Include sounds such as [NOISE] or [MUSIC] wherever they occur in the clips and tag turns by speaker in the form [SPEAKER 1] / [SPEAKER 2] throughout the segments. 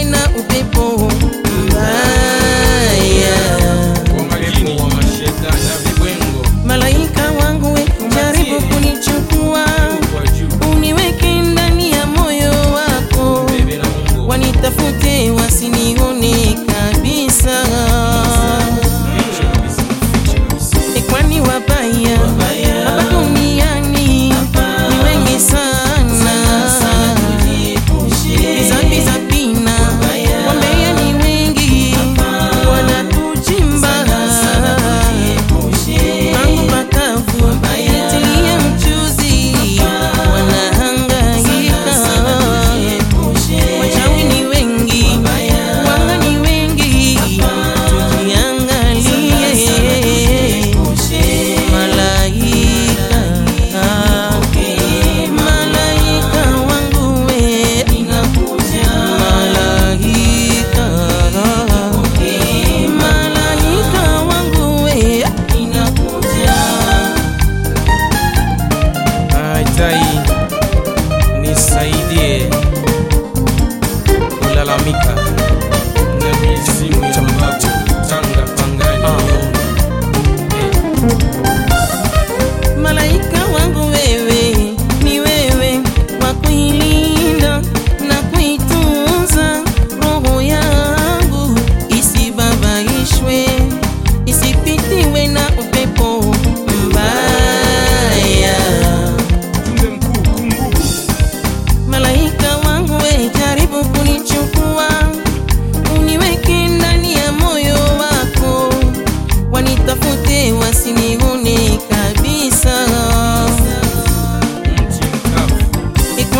[SPEAKER 1] na
[SPEAKER 2] upepo.
[SPEAKER 1] ngai nisaidie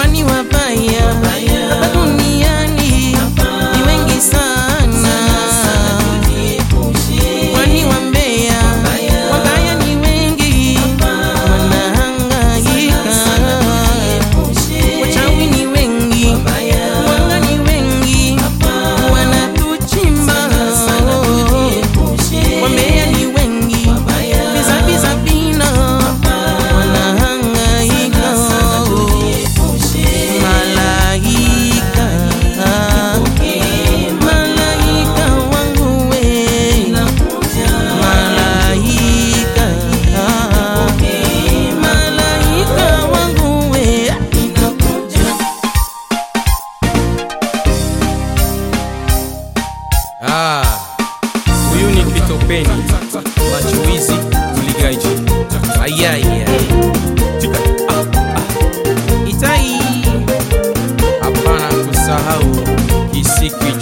[SPEAKER 2] Money wabaya. wabaya. Itai.
[SPEAKER 1] Hapana kusahau kisiki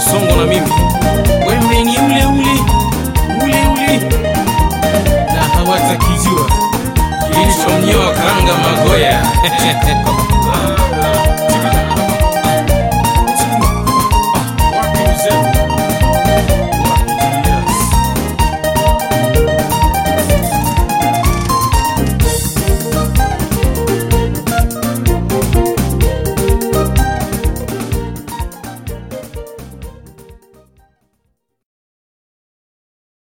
[SPEAKER 1] songo na mimi, wewe ni ule ule ule ule, na hawatakijua kilichomnyoa karanga Magoya. [LAUGHS]